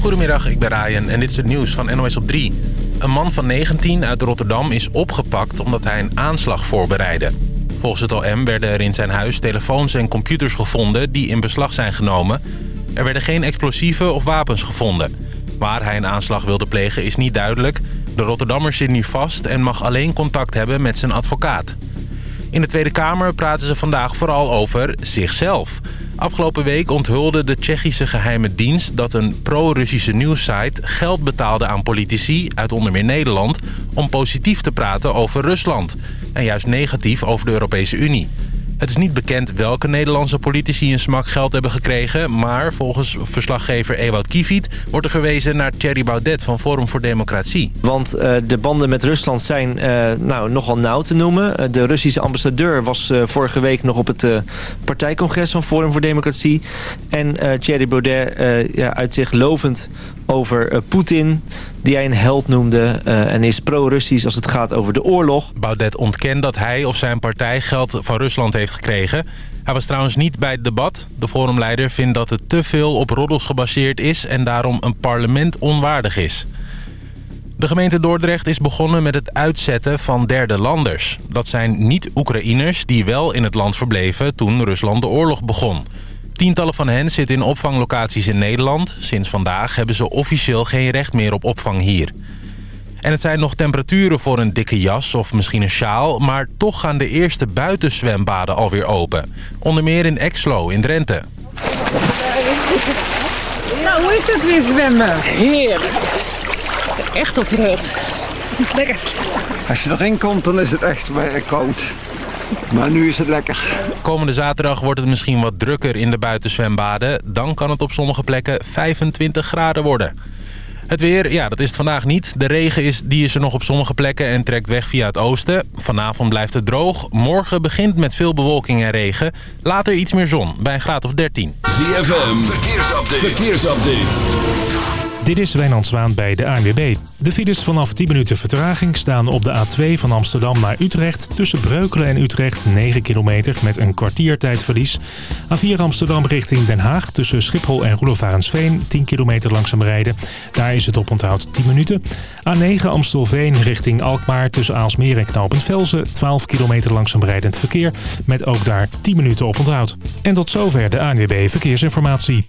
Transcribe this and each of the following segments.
Goedemiddag, ik ben Ryan en dit is het nieuws van NOS op 3. Een man van 19 uit Rotterdam is opgepakt omdat hij een aanslag voorbereidde. Volgens het OM werden er in zijn huis telefoons en computers gevonden die in beslag zijn genomen. Er werden geen explosieven of wapens gevonden. Waar hij een aanslag wilde plegen is niet duidelijk. De Rotterdammer zit nu vast en mag alleen contact hebben met zijn advocaat. In de Tweede Kamer praten ze vandaag vooral over zichzelf. Afgelopen week onthulde de Tsjechische geheime dienst... dat een pro-Russische nieuwssite geld betaalde aan politici uit onder meer Nederland... om positief te praten over Rusland. En juist negatief over de Europese Unie. Het is niet bekend welke Nederlandse politici een smak geld hebben gekregen... maar volgens verslaggever Ewout Kiviet wordt er gewezen naar Thierry Baudet van Forum voor Democratie. Want uh, de banden met Rusland zijn uh, nou, nogal nauw te noemen. Uh, de Russische ambassadeur was vorige week nog op het partijcongres van Forum voor Democratie. En Thierry Baudet ja, uit zich lovend over Poetin, die hij een held noemde... en is pro-Russisch als het gaat over de oorlog. Baudet ontkent dat hij of zijn partij geld van Rusland heeft gekregen. Hij was trouwens niet bij het debat. De forumleider vindt dat het te veel op roddels gebaseerd is... en daarom een parlement onwaardig is. De gemeente Dordrecht is begonnen met het uitzetten van derde landers. Dat zijn niet-Oekraïners die wel in het land verbleven toen Rusland de oorlog begon. Tientallen van hen zitten in opvanglocaties in Nederland. Sinds vandaag hebben ze officieel geen recht meer op opvang hier. En het zijn nog temperaturen voor een dikke jas of misschien een sjaal... maar toch gaan de eerste buitenzwembaden alweer open. Onder meer in Exlo in Drenthe. Nou, hoe is het weer zwemmen? Heerlijk. Echt opgeruimd. Lekker. Als je erin komt, dan is het echt weer koud. Maar nu is het lekker. Komende zaterdag wordt het misschien wat drukker in de buitenzwembaden. Dan kan het op sommige plekken 25 graden worden. Het weer, ja, dat is het vandaag niet. De regen is, die is er nog op sommige plekken en trekt weg via het oosten. Vanavond blijft het droog. Morgen begint met veel bewolking en regen. Later iets meer zon, bij een graad of 13. ZFM, verkeersupdate. verkeersupdate. Dit is Wijnand Zwaan bij de ANWB. De files vanaf 10 minuten vertraging staan op de A2 van Amsterdam naar Utrecht... tussen Breukelen en Utrecht 9 kilometer met een kwartiertijdverlies. A4 Amsterdam richting Den Haag tussen Schiphol en Roelofarensveen 10 kilometer langzaam rijden. Daar is het op onthoud 10 minuten. A9 Amstelveen richting Alkmaar tussen Aalsmeer en Knopend Velzen 12 kilometer langzaam rijdend verkeer... met ook daar 10 minuten op onthoud. En tot zover de ANWB Verkeersinformatie.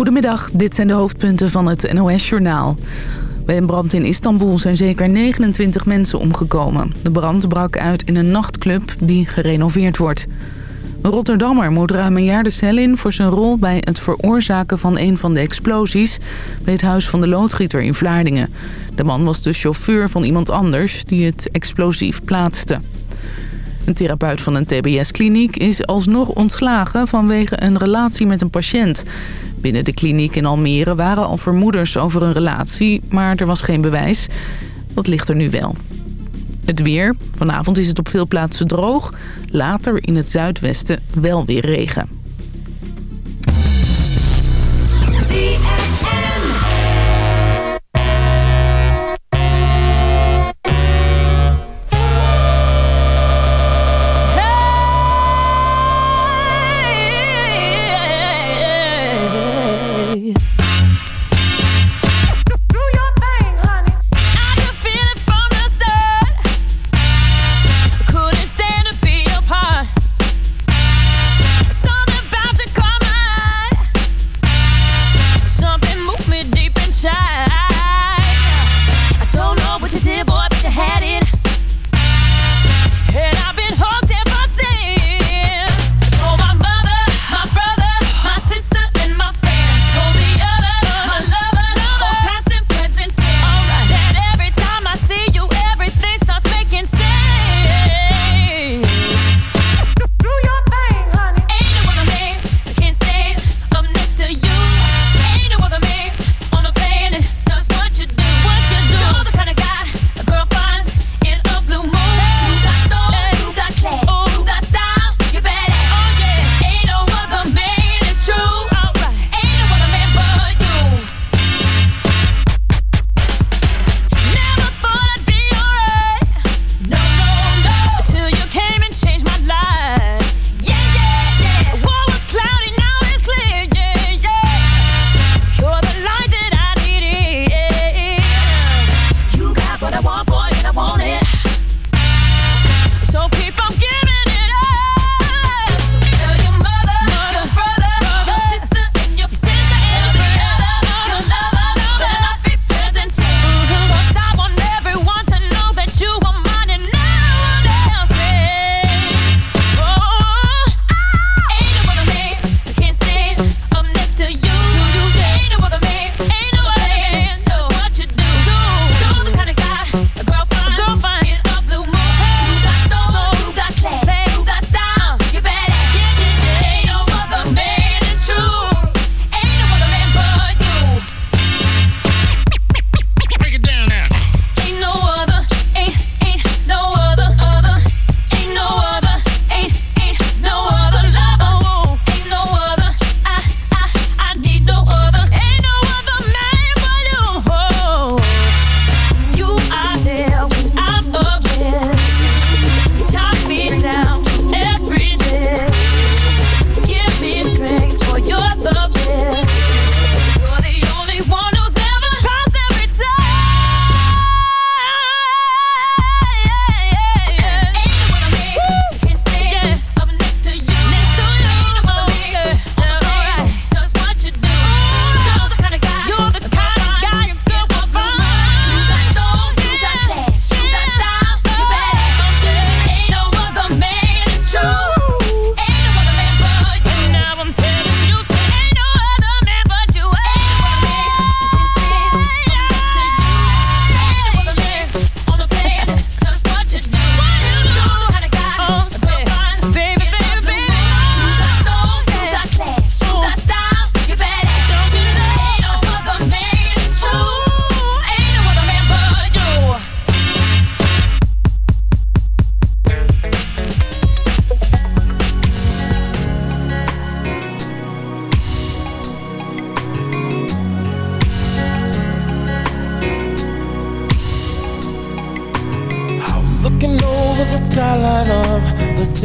Goedemiddag, dit zijn de hoofdpunten van het NOS-journaal. Bij een brand in Istanbul zijn zeker 29 mensen omgekomen. De brand brak uit in een nachtclub die gerenoveerd wordt. Een Rotterdammer moet ruim een jaar de cel in voor zijn rol bij het veroorzaken van een van de explosies bij het huis van de loodgieter in Vlaardingen. De man was de chauffeur van iemand anders die het explosief plaatste. Een therapeut van een TBS-kliniek is alsnog ontslagen vanwege een relatie met een patiënt. Binnen de kliniek in Almere waren al vermoeders over een relatie, maar er was geen bewijs. Dat ligt er nu wel. Het weer. Vanavond is het op veel plaatsen droog. Later in het zuidwesten wel weer regen.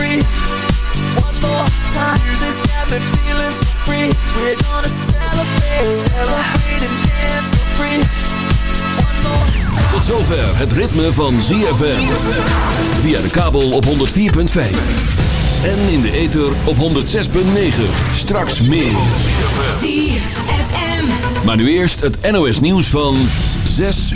free. One more time. Music's got me feeling so free. We're gonna celebrate, celebrate and dance so free. One more time. Tot zover het ritme van ZFM. Via de kabel op 104.5. En in de ether op 106.9. Straks meer. ZFM. Maar nu eerst het NOS nieuws van 6